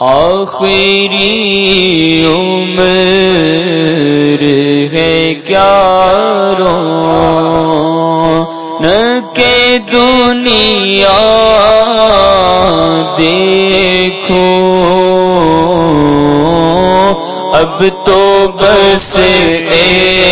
آخری عمر ہے کیا رو نہ کہ دنیا دیکھو اب تو بس دھن ہے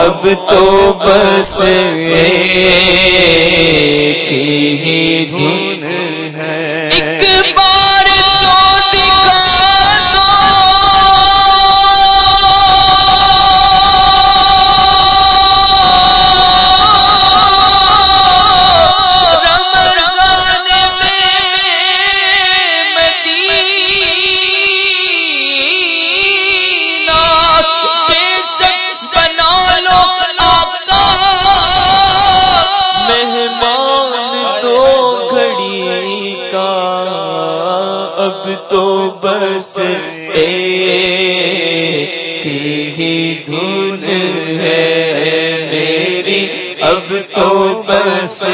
اب تو بس ہی تو بس کی دھن ہے میری۔ اب تو بس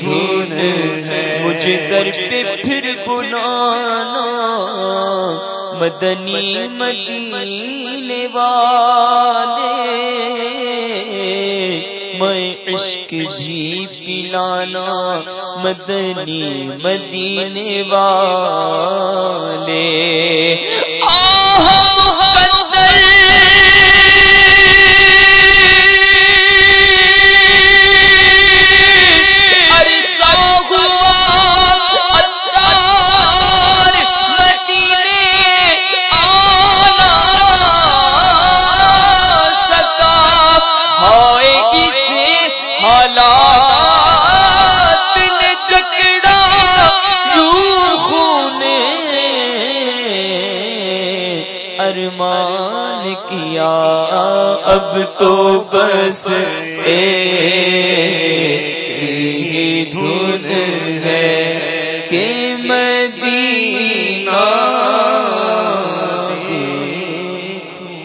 دھن ہے۔ مجھے در پہ پھر بلانا مدنی مدینے والے۔ میں عشق بھی پلانا مدنی مدینے والے ارمان کیا اب تو بس اے